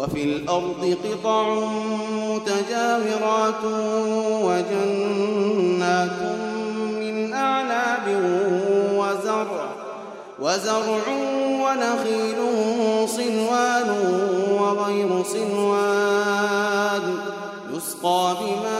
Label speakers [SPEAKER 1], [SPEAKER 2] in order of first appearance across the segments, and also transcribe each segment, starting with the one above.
[SPEAKER 1] وفي الأرض قطع متجاورات وجنات من أعناب وزرع وزرع ونخيل صنوان وغير صنوان يسقى بماء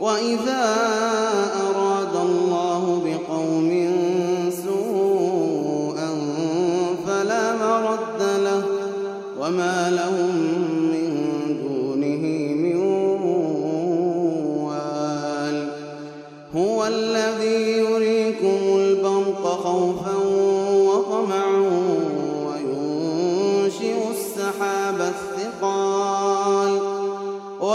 [SPEAKER 1] وإذا أراد الله بقوم سوءا فلا مرد له وما لهم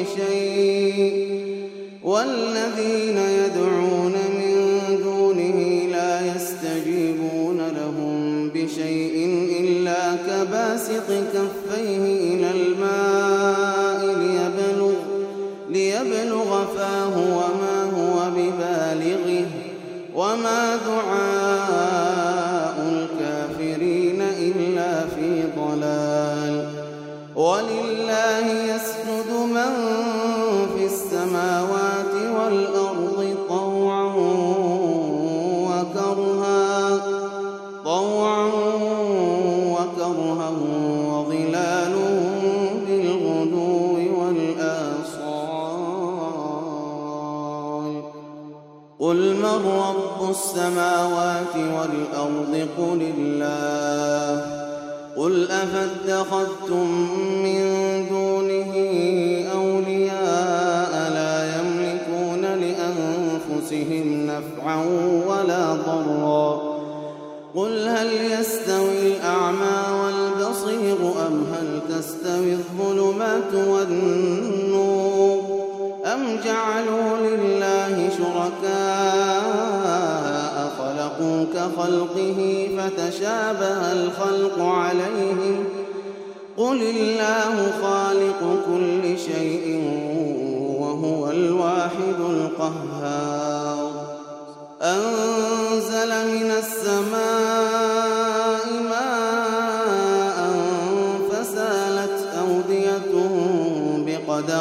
[SPEAKER 1] بشيء والذين يدعون من دونه لا يستجيبون لهم بشيء إلا كباسط كفيه إلى الماء ليبلغ, ليبلغ فاه وما هو ببالغه وما دعاء الكافرين إلا في ضلال ولله يسجد من في السماوات والأرض طوعا وكرها طوعا وكرها وظلالهم بالغدو والآصال. قل من رب السماوات والأرض؟ قل الله. قل أفاتخذتم من والنور أم جعلوا لله شركاء خلقوا كخلقه فتشابه الخلق عليهم؟ قل الله خالق كل شيء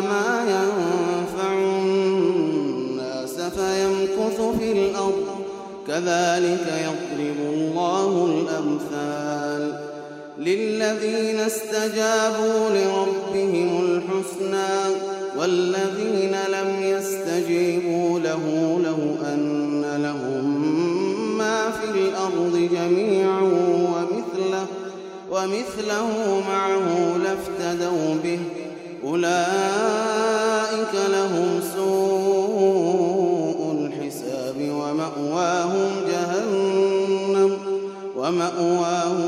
[SPEAKER 1] ما ينفع الناس فيمكث في الأرض. كذلك يضرب الله الأمثال للذين استجابوا لربهم الحسنى والذين لم يستجيبوا له لو أن لهم ما في الأرض جميعا ومثله, ومثله معه لافتدوا به. أولئك لهم سوء الحساب ومأواهم جهنم ومأواهم